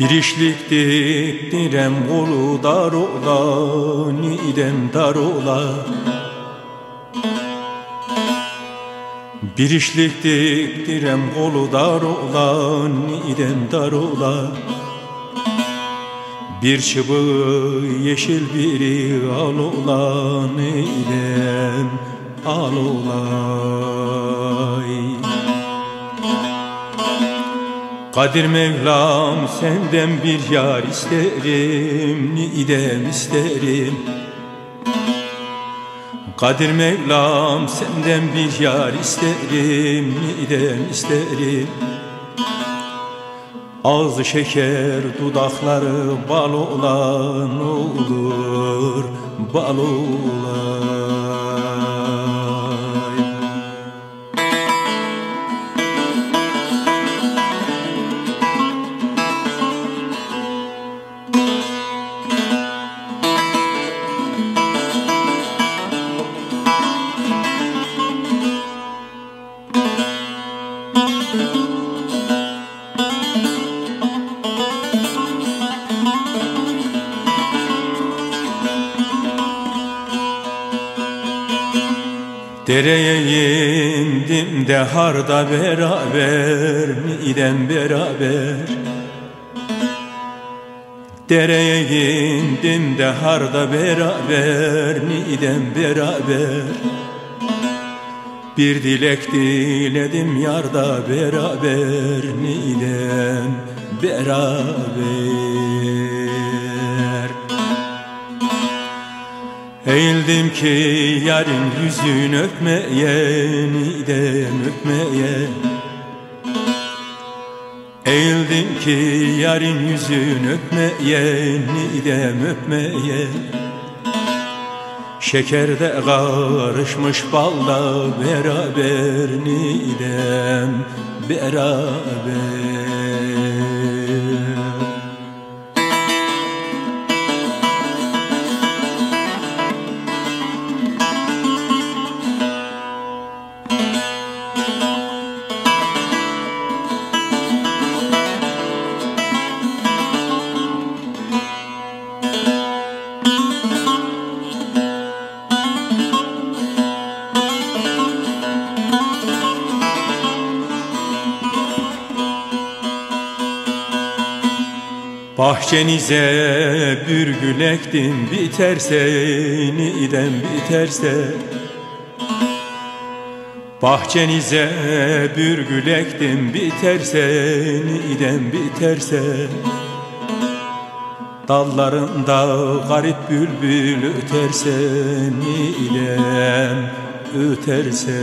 Birişlik dip direm gulu dar ola, nidem dar ola. Birişlik dip direm gulu dar ola, nidem dar ola. Bir çıbığı yeşil biri al ola Nidem al olay. Kadir Mevlam senden bir yar isterim Nidem isterim? Kadir Mevlam senden bir yar isterim Nidem isterim Ağzı şeker dudakları bal olan olur Bal olan Dereye indim de harda beraber Nidem beraber. Dereye indim de harda beraber Nidem beraber. Bir dilek diledim yarda beraber Nidem beraber Eğildim ki yarın yüzün öpmeye Nidem öpmeye. Eğildim ki yarın yüzün öpmeye Nidem öpmeye. Şekerde karışmış balla beraber Nidem beraber Bahçenize bürgül ektim biterse Nidem biterse. Bahçenize bürgül ektim biterse Nidem biterse. Dallarında garip bülbül öterse Nidem öterse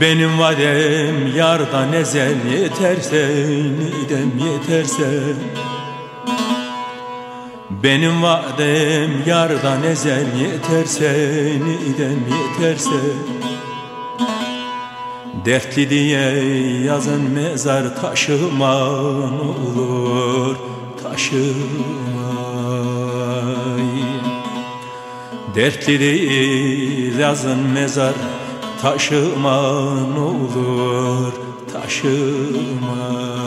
benim vadem yardan ezel yeterse Nidem yeterse. Benim vadem yardan ezel yeterse Nidem yeterse. Dertli diye yazın mezar taşıman olur taşıma Dertli değil yazın mezar taşıman olur taşıma